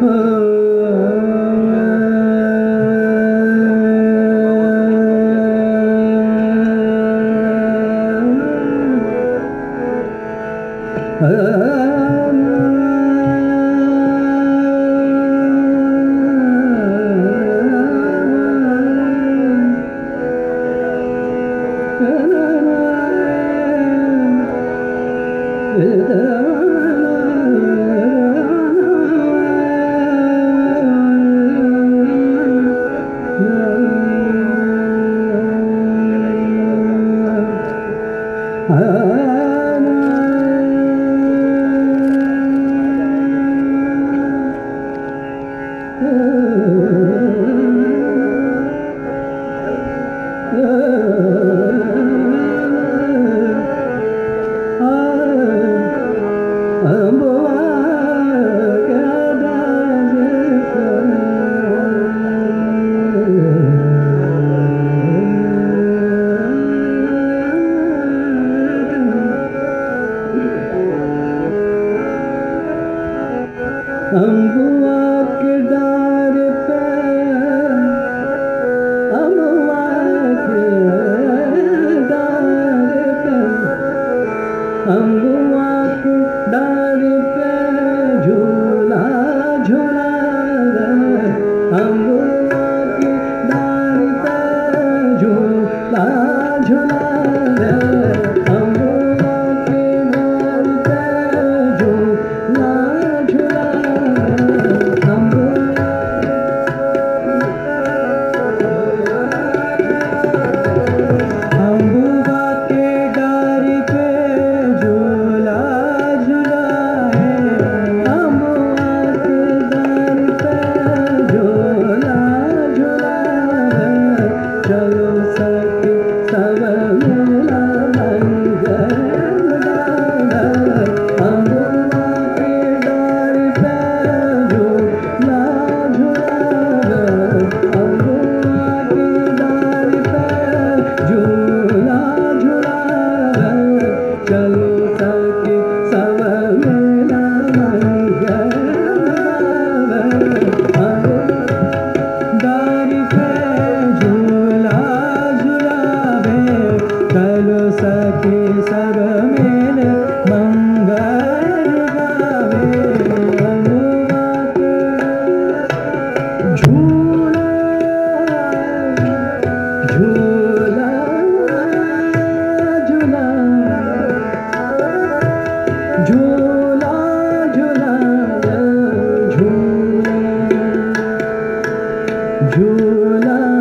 따라가세요. ধুলা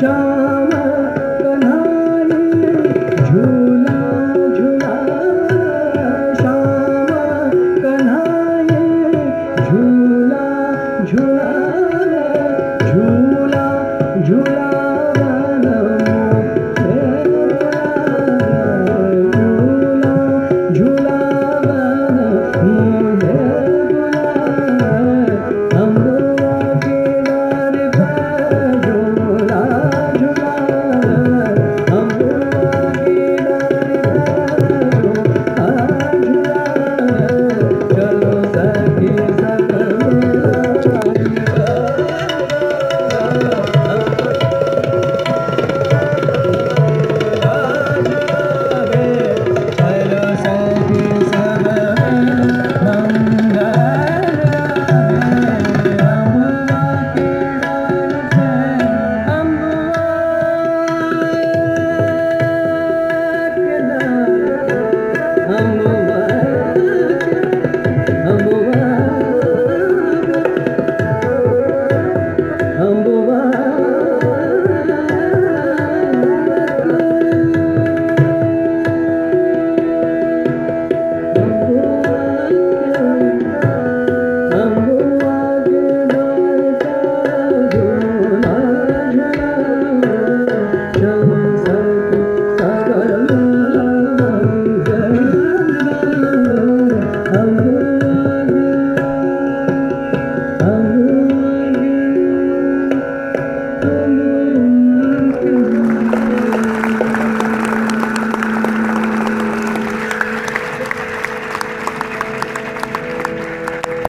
já